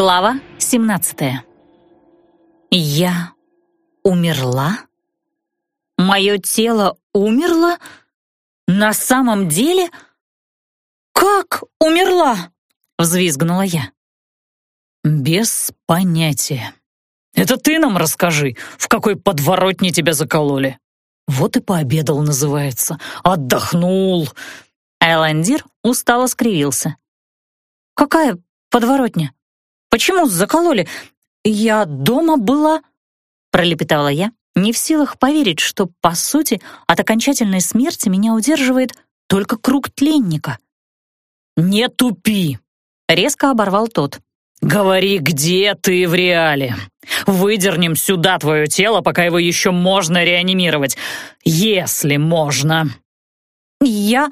Глава 17 Я умерла? Мое тело умерло? На самом деле? Как умерла? Взвизгнула я. Без понятия. Это ты нам расскажи, в какой подворотне тебя закололи. Вот и пообедал, называется. Отдохнул. Айландир устало скривился. Какая подворотня? Почему закололи? Я дома была...» Пролепетала я, не в силах поверить, что, по сути, от окончательной смерти меня удерживает только круг тленника. «Не тупи!» — резко оборвал тот. «Говори, где ты в реале? Выдернем сюда твое тело, пока его еще можно реанимировать. Если можно!» «Я...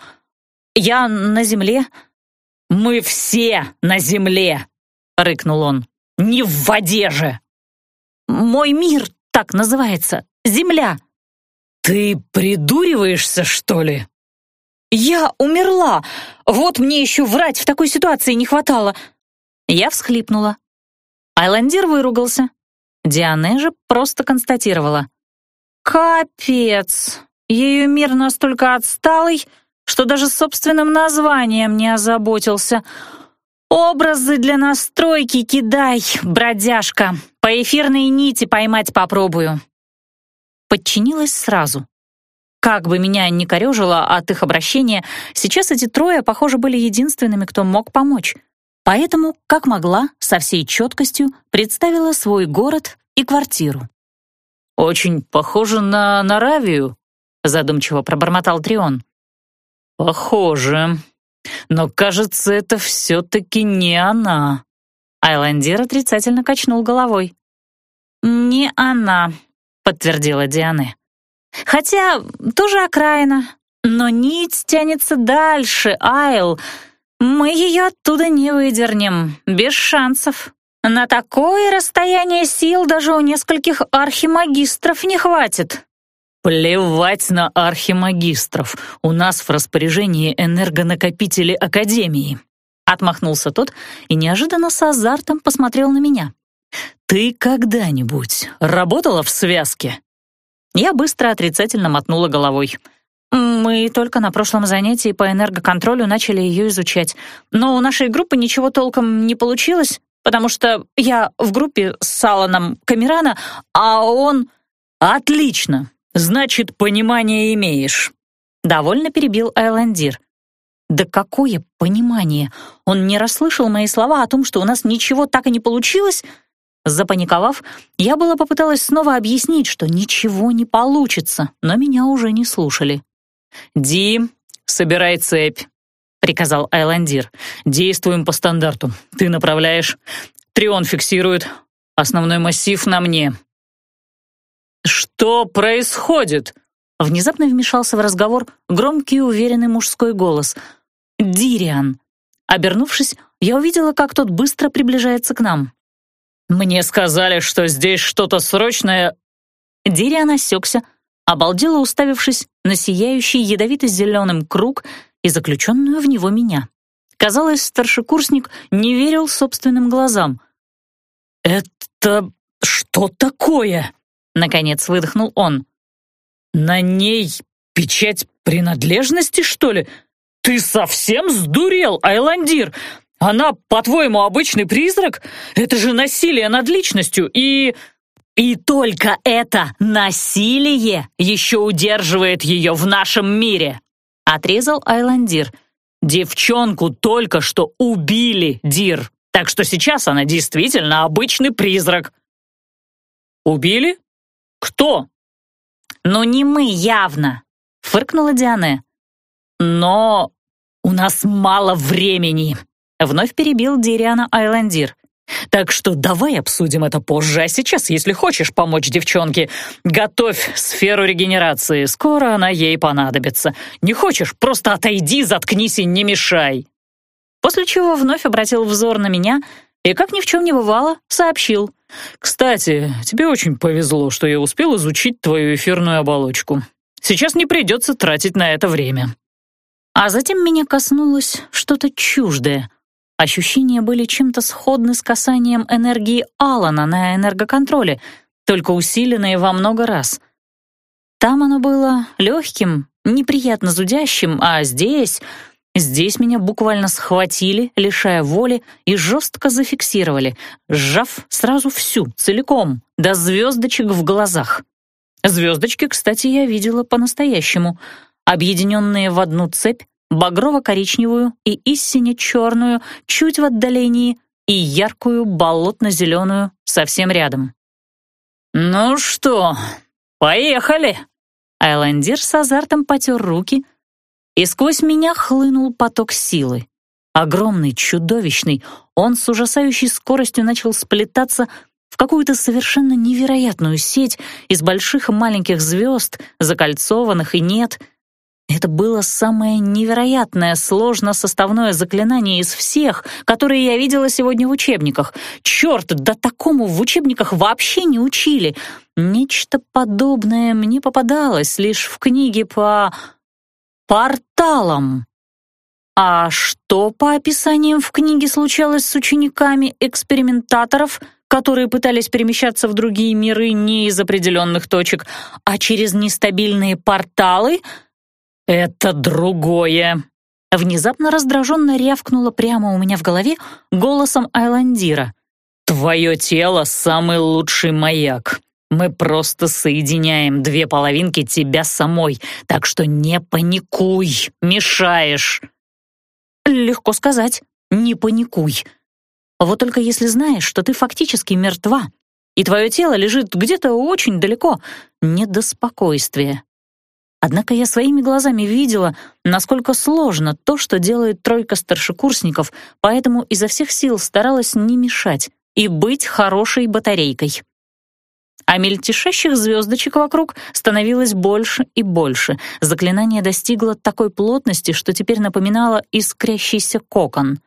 я на земле...» «Мы все на земле!» — рыкнул он. «Не в воде же!» «Мой мир так называется. Земля!» «Ты придуриваешься, что ли?» «Я умерла! Вот мне еще врать в такой ситуации не хватало!» Я всхлипнула. Айландир выругался. Диане же просто констатировала. «Капец! Ее мир настолько отсталый, что даже собственным названием не озаботился. «Образы для настройки кидай, бродяжка. По эфирной нити поймать попробую». Подчинилась сразу. Как бы меня ни корежило от их обращения, сейчас эти трое, похоже, были единственными, кто мог помочь. Поэтому, как могла, со всей четкостью представила свой город и квартиру. «Очень похоже на Наравию», — задумчиво пробормотал Трион. «Похоже», но, кажется, это все-таки не она. Айландир отрицательно качнул головой. «Не она», — подтвердила Диане. «Хотя тоже окраина, но нить тянется дальше, Айл. Мы ее оттуда не выдернем, без шансов. На такое расстояние сил даже у нескольких архимагистров не хватит». «Плевать на архимагистров. У нас в распоряжении энергонакопители Академии», — отмахнулся тот и неожиданно с азартом посмотрел на меня. «Ты когда-нибудь работала в связке?» Я быстро отрицательно мотнула головой. «Мы только на прошлом занятии по энергоконтролю начали ее изучать, но у нашей группы ничего толком не получилось, потому что я в группе с Саланом Камерана, а он...» «Отлично! «Значит, понимание имеешь», — довольно перебил Айландир. «Да какое понимание? Он не расслышал мои слова о том, что у нас ничего так и не получилось?» Запаниковав, я была попыталась снова объяснить, что ничего не получится, но меня уже не слушали. «Ди, собирай цепь», — приказал Айландир. «Действуем по стандарту. Ты направляешь. Трион фиксирует. Основной массив на мне. «Что происходит?» Внезапно вмешался в разговор громкий и уверенный мужской голос. «Дириан». Обернувшись, я увидела, как тот быстро приближается к нам. «Мне сказали, что здесь что-то срочное...» Дириан осекся, обалдело уставившись на сияющий ядовито-зеленым круг и заключенную в него меня. Казалось, старшекурсник не верил собственным глазам. «Это что такое?» Наконец выдохнул он. «На ней печать принадлежности, что ли? Ты совсем сдурел, Айландир? Она, по-твоему, обычный призрак? Это же насилие над личностью и...» «И только это насилие еще удерживает ее в нашем мире», — отрезал Айландир. «Девчонку только что убили, Дир, так что сейчас она действительно обычный призрак». «Убили?» «Кто?» «Ну не мы явно», — фыркнула Диане. «Но у нас мало времени», — вновь перебил Дириана Айландир. «Так что давай обсудим это позже, а сейчас, если хочешь помочь девчонке, готовь сферу регенерации, скоро она ей понадобится. Не хочешь, просто отойди, заткнись и не мешай». После чего вновь обратил взор на меня и, как ни в чем не бывало, сообщил. «Кстати, тебе очень повезло, что я успел изучить твою эфирную оболочку. Сейчас не придется тратить на это время». А затем меня коснулось что-то чуждое. Ощущения были чем-то сходны с касанием энергии Алана на энергоконтроле, только усиленные во много раз. Там оно было легким, неприятно зудящим, а здесь... Здесь меня буквально схватили, лишая воли, и жестко зафиксировали, сжав сразу всю, целиком, до звездочек в глазах. Звездочки, кстати, я видела по-настоящему, объединенные в одну цепь, багрово-коричневую и истине черную, чуть в отдалении, и яркую болотно-зеленую совсем рядом. «Ну что, поехали!» Айландир с азартом потер руки, и сквозь меня хлынул поток силы. Огромный, чудовищный, он с ужасающей скоростью начал сплетаться в какую-то совершенно невероятную сеть из больших и маленьких звезд, закольцованных и нет — это было самое невероятное сложно-составное заклинание из всех, которые я видела сегодня в учебниках. Черт, да такому в учебниках вообще не учили. Нечто подобное мне попадалось лишь в книге по... порталам. А что по описаниям в книге случалось с учениками экспериментаторов, которые пытались перемещаться в другие миры не из определенных точек, а через нестабильные порталы — «Это другое!» Внезапно раздраженно рявкнула прямо у меня в голове голосом Айландира. «Твое тело — самый лучший маяк. Мы просто соединяем две половинки тебя самой, так что не паникуй, мешаешь». «Легко сказать, не паникуй. Вот только если знаешь, что ты фактически мертва, и твое тело лежит где-то очень далеко, не до спокойствия. Однако я своими глазами видела, насколько сложно то, что делает тройка старшекурсников, поэтому изо всех сил старалась не мешать и быть хорошей батарейкой. А мельтешащих звездочек вокруг становилось больше и больше. Заклинание достигло такой плотности, что теперь напоминало искрящийся кокон.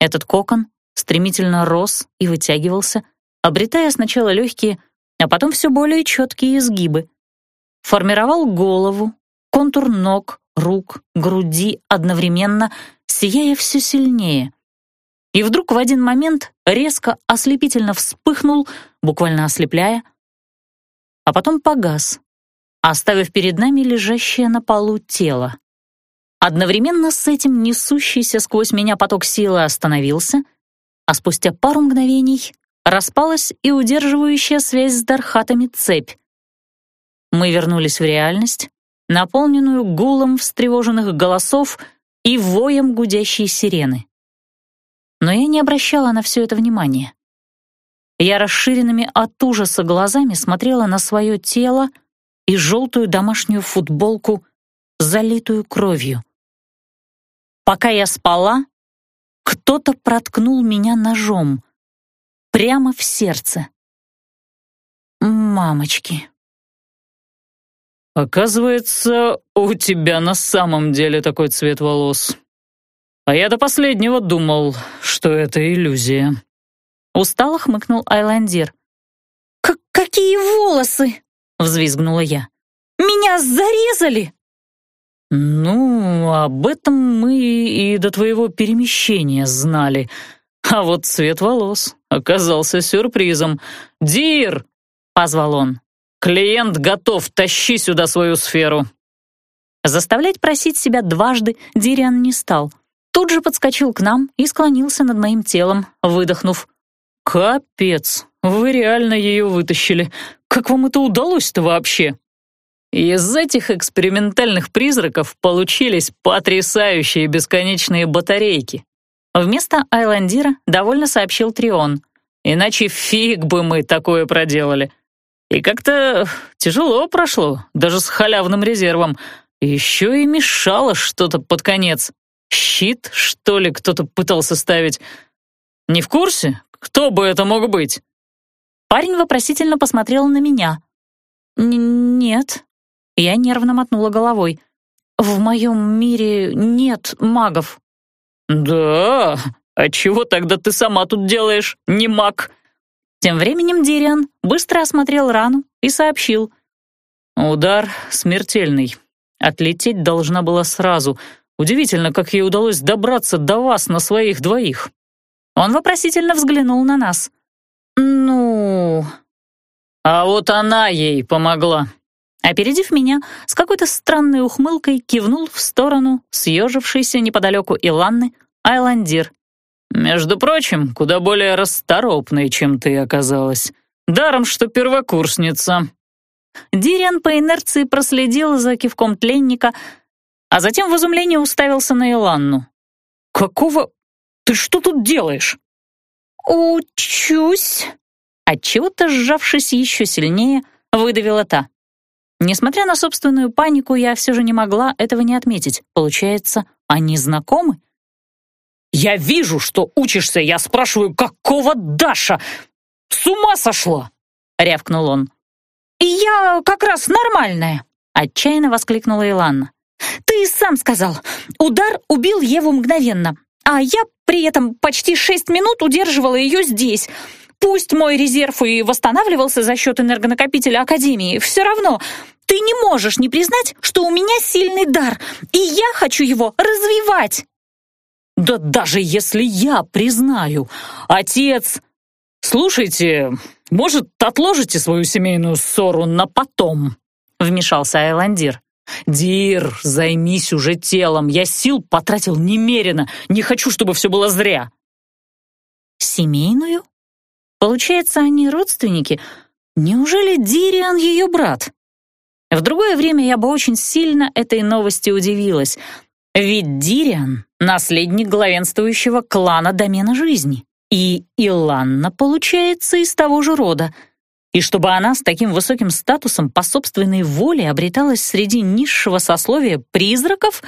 Этот кокон стремительно рос и вытягивался, обретая сначала легкие, а потом все более четкие изгибы — формировал голову, контур ног, рук, груди одновременно, сияя все сильнее. И вдруг в один момент резко ослепительно вспыхнул, буквально ослепляя, а потом погас, оставив перед нами лежащее на полу тело. Одновременно с этим несущийся сквозь меня поток силы остановился, а спустя пару мгновений распалась и удерживающая связь с Дархатами цепь. Мы вернулись в реальность, наполненную гулом встревоженных голосов и воем гудящей сирены. Но я не обращала на все это внимания. Я расширенными от ужаса глазами смотрела на свое тело и желтую домашнюю футболку, залитую кровью. Пока я спала, кто-то проткнул меня ножом прямо в сердце. Мамочки. «Оказывается, у тебя на самом деле такой цвет волос. А я до последнего думал, что это иллюзия». Устало хмыкнул Айландир. «Как какие волосы?» — взвизгнула я. «Меня зарезали!» «Ну, об этом мы и до твоего перемещения знали. А вот цвет волос оказался сюрпризом. Дир!» — позвал он. «Клиент готов, тащи сюда свою сферу». Заставлять просить себя дважды Дириан не стал. Тут же подскочил к нам и склонился над моим телом, выдохнув. «Капец, вы реально ее вытащили. Как вам это удалось-то вообще?» Из этих экспериментальных призраков получились потрясающие бесконечные батарейки. Вместо Айландира довольно сообщил Трион. «Иначе фиг бы мы такое проделали. И как-то тяжело прошло, даже с халявным резервом. Еще и мешало что-то под конец. Щит, что ли, кто-то пытался ставить. Не в курсе? Кто бы это мог быть? Парень вопросительно посмотрел на меня. «Нет». Я нервно мотнула головой. «В моем мире нет магов». «Да? А чего тогда ты сама тут делаешь, не маг?» Тем временем Дириан быстро осмотрел рану и сообщил. «Удар смертельный. Отлететь должна была сразу. Удивительно, как ей удалось добраться до вас на своих двоих. Он вопросительно взглянул на нас. «Ну...» «А вот она ей помогла». Опередив меня, с какой-то странной ухмылкой кивнул в сторону съежившейся неподалеку Иланны Айландир. «Между прочим, куда более расторопной, чем ты оказалась. Даром, что первокурсница». Дириан по инерции проследил за кивком тленника, а затем в изумлении уставился на Иланну. «Какого... Ты что тут делаешь?» «Учусь», отчего-то сжавшись еще сильнее, выдавила та. Несмотря на собственную панику, я все же не могла этого не отметить. Получается, они знакомы? «Я вижу, что учишься, я спрашиваю, какого Даша? С ума сошла!» — рявкнул он. «Я как раз нормальная!» — отчаянно воскликнула Иланна. «Ты сам сказал, удар убил Еву мгновенно, а я при этом почти шесть минут удерживала ее здесь. Пусть мой резерв и восстанавливался за счет энергонакопителя Академии, все равно ты не можешь не признать, что у меня сильный дар, и я хочу его развивать. Да даже если я признаю, отец... Слушайте, может, отложите свою семейную ссору на потом? Вмешался Айландир. «Дир, займись уже телом. Я сил потратил немерено. Не хочу, чтобы все было зря». «Семейную?» Получается, они родственники? Неужели Дириан ее брат? В другое время я бы очень сильно этой новости удивилась, ведь Дириан — наследник главенствующего клана домена жизни, и Иланна, получается, из того же рода. И чтобы она с таким высоким статусом по собственной воле обреталась среди низшего сословия призраков,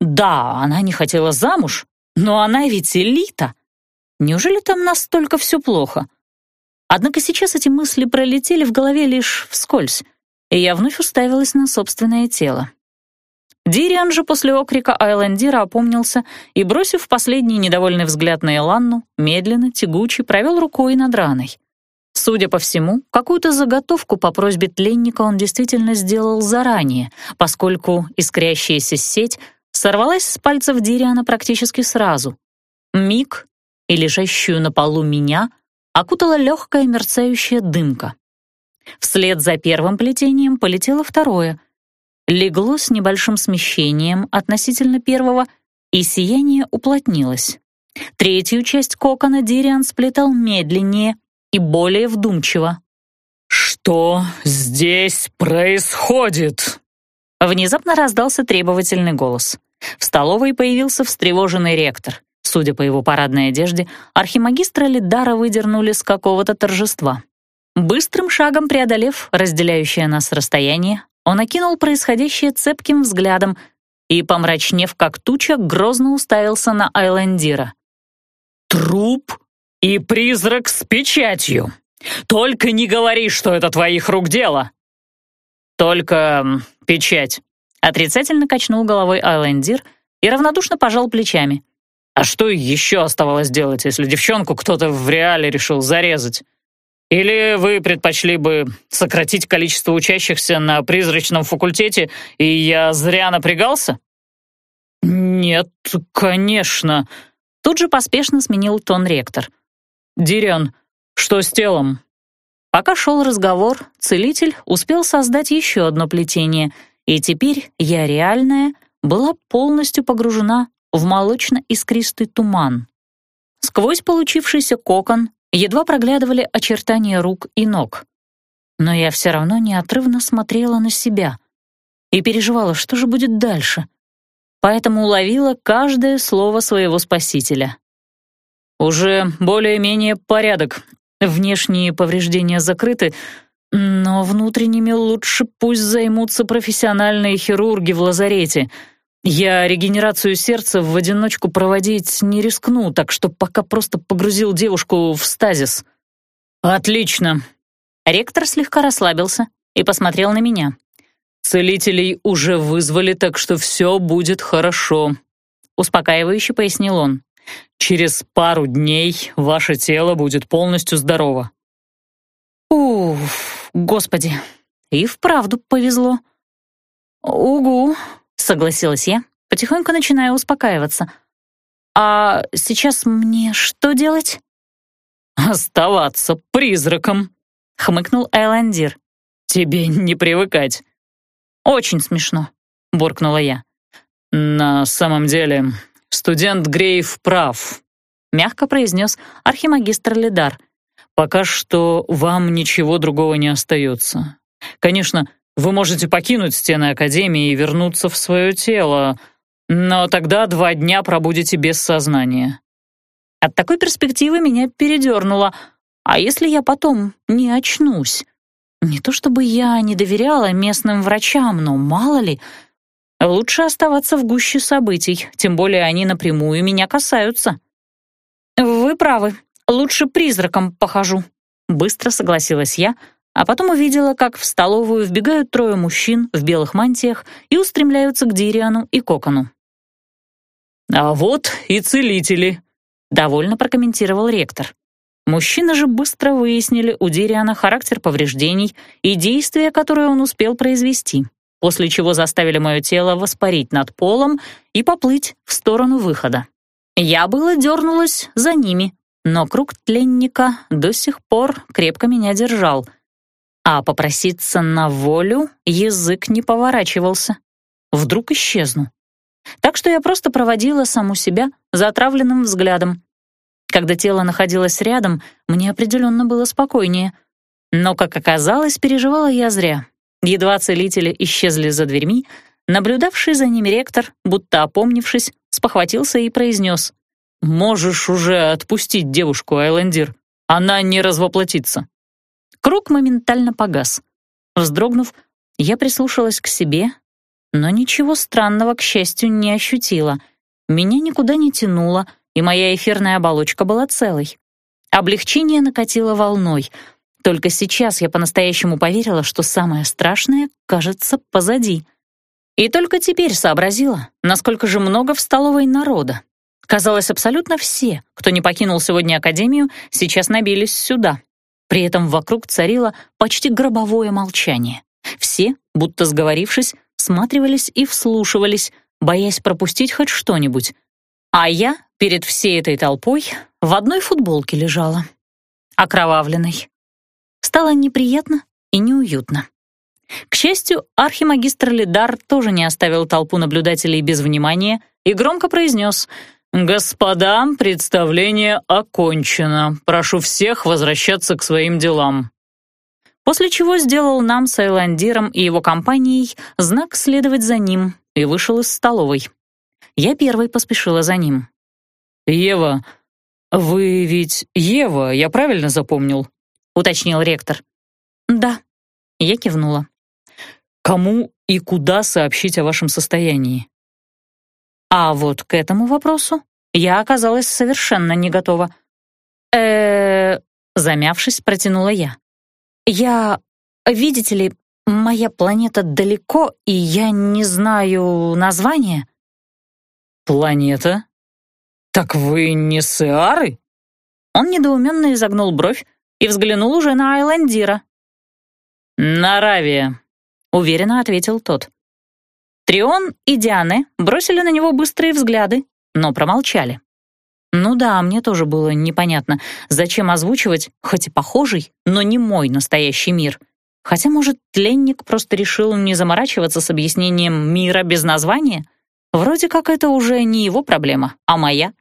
да, она не хотела замуж, но она ведь элита — Неужели там настолько все плохо? Однако сейчас эти мысли пролетели в голове лишь вскользь, и я вновь уставилась на собственное тело. Дириан же после окрика Айлендира опомнился и, бросив последний недовольный взгляд на Эланну, медленно, тягуче провел рукой над раной. Судя по всему, какую-то заготовку по просьбе тленника он действительно сделал заранее, поскольку искрящаяся сеть сорвалась с пальцев Дириана практически сразу. Миг, и лежащую на полу меня окутала легкая мерцающая дымка. Вслед за первым плетением полетело второе. Легло с небольшим смещением относительно первого, и сияние уплотнилось. Третью часть кокона Дириан сплетал медленнее и более вдумчиво. «Что здесь происходит?» Внезапно раздался требовательный голос. В столовой появился встревоженный ректор. Судя по его парадной одежде, архимагистра Лидара выдернули с какого-то торжества. Быстрым шагом преодолев разделяющее нас расстояние, он окинул происходящее цепким взглядом и, помрачнев как туча, грозно уставился на Айлендира. «Труп и призрак с печатью! Только не говори, что это твоих рук дело!» «Только печать», — отрицательно качнул головой Айлендир и равнодушно пожал плечами. А что еще оставалось делать, если девчонку кто-то в реале решил зарезать? Или вы предпочли бы сократить количество учащихся на призрачном факультете, и я зря напрягался? Нет, конечно. Тут же поспешно сменил тон ректор. Дириан, что с телом? Пока шел разговор, целитель успел создать еще одно плетение, и теперь я реальная была полностью погружена в молочно-искристый туман. Сквозь получившийся кокон едва проглядывали очертания рук и ног. Но я все равно неотрывно смотрела на себя и переживала, что же будет дальше. Поэтому уловила каждое слово своего спасителя. «Уже более-менее порядок. Внешние повреждения закрыты, но внутренними лучше пусть займутся профессиональные хирурги в лазарете», я регенерацию сердца в одиночку проводить не рискну, так что пока просто погрузил девушку в стазис. Отлично. Ректор слегка расслабился и посмотрел на меня. Целителей уже вызвали, так что все будет хорошо. Успокаивающе пояснил он. Через пару дней ваше тело будет полностью здорово. Уф, господи, и вправду повезло. Угу, — согласилась я, потихоньку начиная успокаиваться. А сейчас мне что делать?» «Оставаться призраком», — хмыкнул Айландир. «Тебе не привыкать». «Очень смешно», — буркнула я. «На самом деле, студент Грейв прав», — мягко произнес архимагистр Лидар. «Пока что вам ничего другого не остается. Конечно, вы можете покинуть стены Академии и вернуться в свое тело, но тогда два дня пробудете без сознания». От такой перспективы меня передернуло. А если я потом не очнусь? Не то чтобы я не доверяла местным врачам, но мало ли. Лучше оставаться в гуще событий, тем более они напрямую меня касаются. «Вы правы, лучше призраком похожу», — быстро согласилась я, а потом увидела, как в столовую вбегают трое мужчин в белых мантиях и устремляются к Дириану и Кокону. «А вот и целители», — довольно прокомментировал ректор. Мужчины же быстро выяснили у Дириана характер повреждений и действия, которые он успел произвести, после чего заставили мое тело воспарить над полом и поплыть в сторону выхода. Я было дернулась за ними, но круг тленника до сих пор крепко меня держал — а попроситься на волю язык не поворачивался. Вдруг исчезну. Так что я просто проводила саму себя затравленным взглядом. Когда тело находилось рядом, мне определенно было спокойнее. Но, как оказалось, переживала я зря. Едва целители исчезли за дверьми, наблюдавший за ними ректор, будто опомнившись, спохватился и произнес. «Можешь уже отпустить девушку, Айлендир. Она не развоплотится». Круг моментально погас. Вздрогнув, я прислушалась к себе, но ничего странного, к счастью, не ощутила. Меня никуда не тянуло, и моя эфирная оболочка была целой. Облегчение накатило волной. Только сейчас я по-настоящему поверила, что самое страшное, кажется, позади. И только теперь сообразила, насколько же много в столовой народа. Казалось, абсолютно все, кто не покинул сегодня Академию, сейчас набились сюда. При этом вокруг царило почти гробовое молчание. Все, будто сговорившись, сматривались и вслушивались, боясь пропустить хоть что-нибудь. А я перед всей этой толпой в одной футболке лежала, окровавленной. Стало неприятно и неуютно. К счастью, архимагистр Лидар тоже не оставил толпу наблюдателей без внимания и громко произнес — «Господа, представление окончено. Прошу всех возвращаться к своим делам». После чего сделал нам с Айландиром и его компанией знак следовать за ним и вышел из столовой. Я первой поспешила за ним. «Ева, вы ведь Ева, я правильно запомнил?» — уточнил ректор. «Да», — я кивнула. «Кому и куда сообщить о вашем состоянии?» А вот к этому вопросу я оказалась совершенно не готова. э замявшись, протянула я. «Я... видите ли, моя планета далеко, и я не знаю названия». «Планета? Так вы не Сеары?» Он недоуменно изогнул бровь и взглянул уже на Айландира. «Наравия», — уверенно ответил тот. Трион и Диане бросили на него быстрые взгляды, но промолчали. Ну да, мне тоже было непонятно, зачем озвучивать, хоть и похожий, но не мой настоящий мир. Хотя, может, тленник просто решил не заморачиваться с объяснением мира без названия? Вроде как это уже не его проблема, а моя.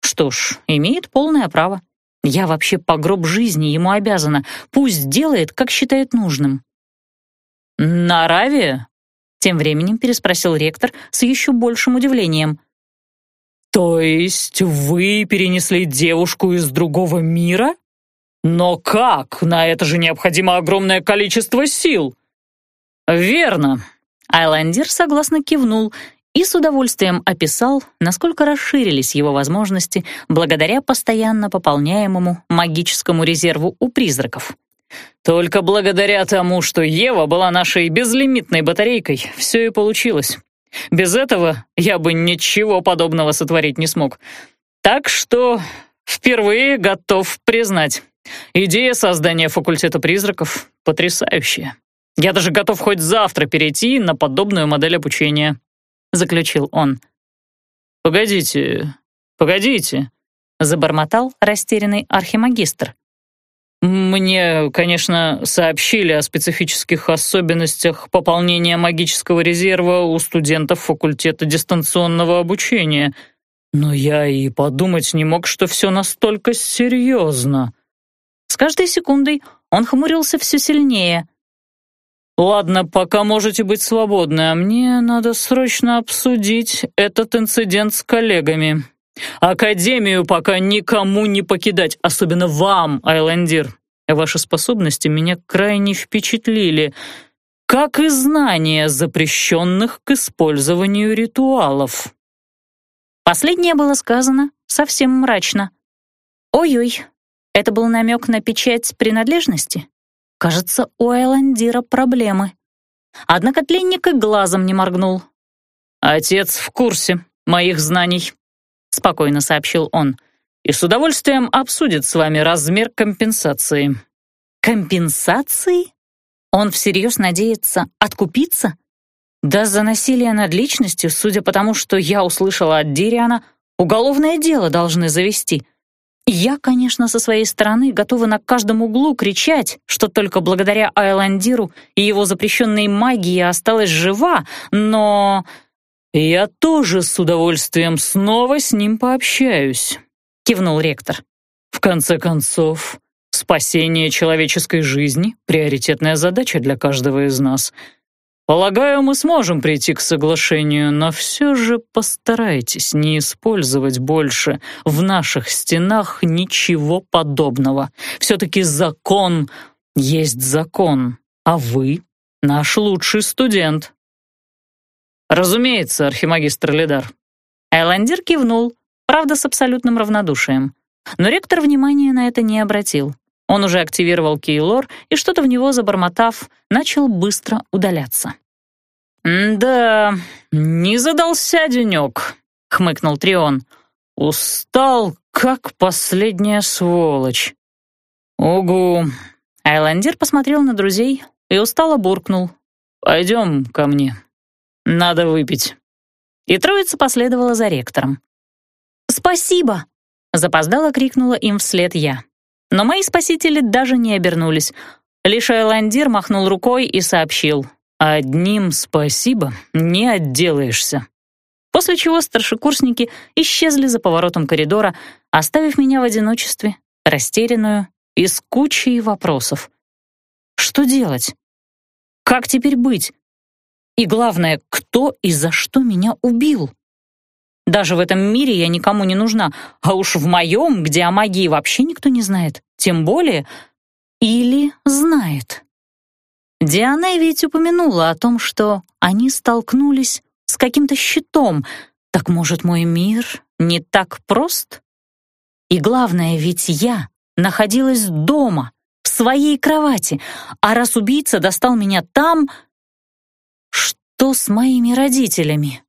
Что ж, имеет полное право. Я вообще по гроб жизни ему обязана. Пусть делает, как считает нужным. «Наравия?» Тем временем переспросил ректор с еще большим удивлением. «То есть вы перенесли девушку из другого мира? Но как? На это же необходимо огромное количество сил!» «Верно», — Айландир согласно кивнул и с удовольствием описал, насколько расширились его возможности благодаря постоянно пополняемому магическому резерву у призраков. Только благодаря тому, что Ева была нашей безлимитной батарейкой, все и получилось. Без этого я бы ничего подобного сотворить не смог. Так что впервые готов признать. Идея создания факультета призраков потрясающая. Я даже готов хоть завтра перейти на подобную модель обучения, заключил он. Погодите, погодите», — забормотал растерянный архимагистр. «Мне, конечно, сообщили о специфических особенностях пополнения магического резерва у студентов факультета дистанционного обучения, но я и подумать не мог, что все настолько серьезно». С каждой секундой он хмурился все сильнее. «Ладно, пока можете быть свободны, а мне надо срочно обсудить этот инцидент с коллегами. Академию пока никому не покидать, особенно вам, Айлендир. Ваши способности меня крайне впечатлили, как и знания запрещенных к использованию ритуалов. Последнее было сказано совсем мрачно. Ой-ой, это был намек на печать принадлежности? Кажется, у Айландира проблемы. Однако тленник и глазом не моргнул. «Отец в курсе моих знаний», — спокойно сообщил он и с удовольствием обсудит с вами размер компенсации». «Компенсации? Он всерьез надеется откупиться?» Да за насилие над личностью, судя по тому, что я услышала от Дириана, уголовное дело должны завести. Я, конечно, со своей стороны готова на каждом углу кричать, что только благодаря Айландиру и его запрещенной магии осталась жива, но... Я тоже с удовольствием снова с ним пообщаюсь. — кивнул ректор. «В конце концов, спасение человеческой жизни — приоритетная задача для каждого из нас. Полагаю, мы сможем прийти к соглашению, но все же постарайтесь не использовать больше в наших стенах ничего подобного. Все-таки закон есть закон, а вы — наш лучший студент». «Разумеется, архимагистр Лидар». Айландир кивнул, правда, с абсолютным равнодушием. Но ректор внимания на это не обратил. Он уже активировал Кейлор и, что-то в него забормотав, начал быстро удаляться. «Да, не задался денек», — хмыкнул Трион. «Устал, как последняя сволочь». «Угу». Айландир посмотрел на друзей и устало буркнул. «Пойдем ко мне. Надо выпить». И троица последовала за ректором. «Спасибо!» — запоздало крикнула им вслед я. Но мои спасители даже не обернулись. Лишь Айландир махнул рукой и сообщил. «Одним спасибо не отделаешься». После чего старшекурсники исчезли за поворотом коридора, оставив меня в одиночестве, растерянную и с кучей вопросов. Что делать? Как теперь быть? И главное, кто и за что меня убил? Даже в этом мире я никому не нужна, а уж в моем, где о магии вообще никто не знает, тем более или знает. Диана ведь упомянула о том, что они столкнулись с каким-то щитом. Так может, мой мир не так прост? И главное, ведь я находилась дома, в своей кровати, а раз убийца достал меня там, что с моими родителями?